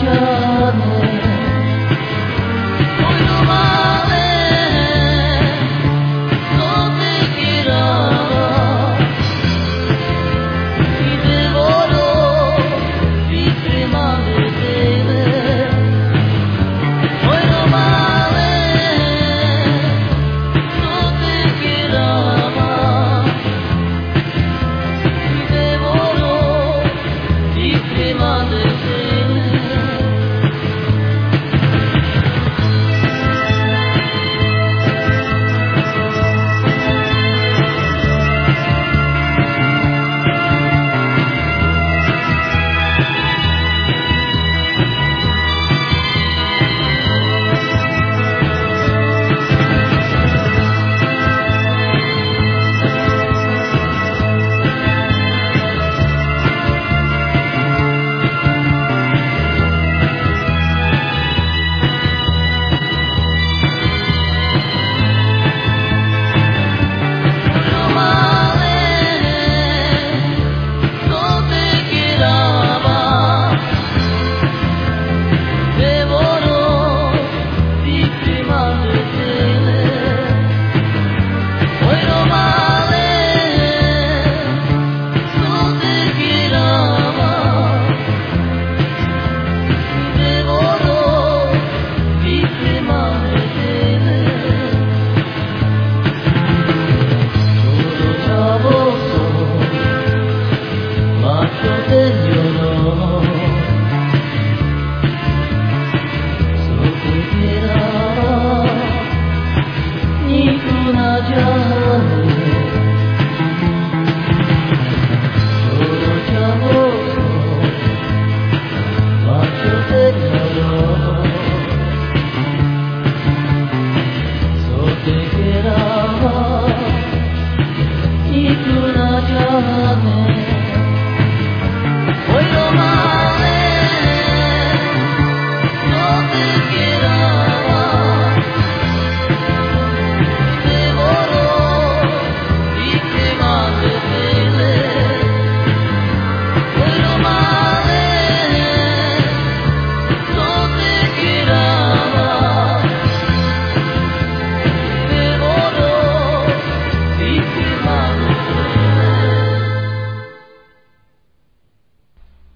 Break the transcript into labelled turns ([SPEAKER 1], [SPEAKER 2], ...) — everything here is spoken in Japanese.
[SPEAKER 1] Raja